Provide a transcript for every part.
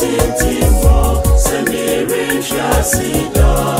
ti ti fọ́ sẹ́mi rí ṣáà.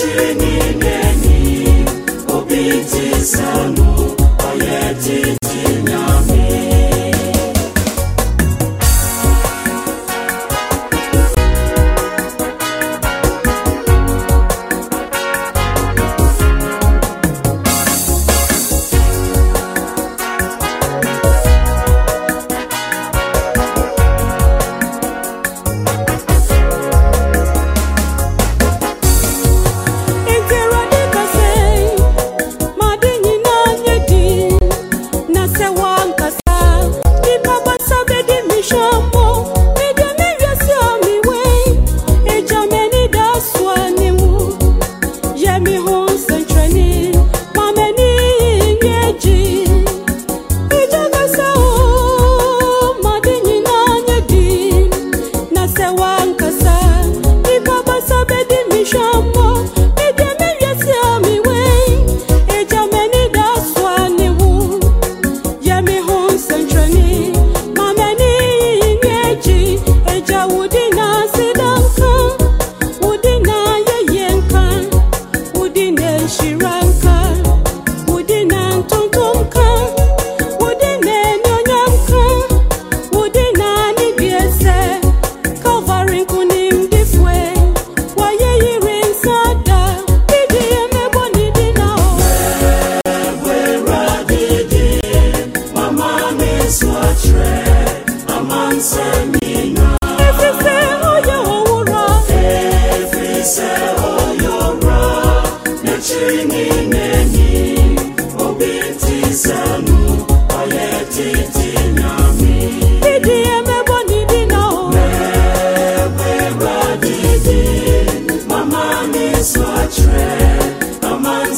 осенними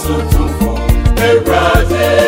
Adini na sutufo, Ebrade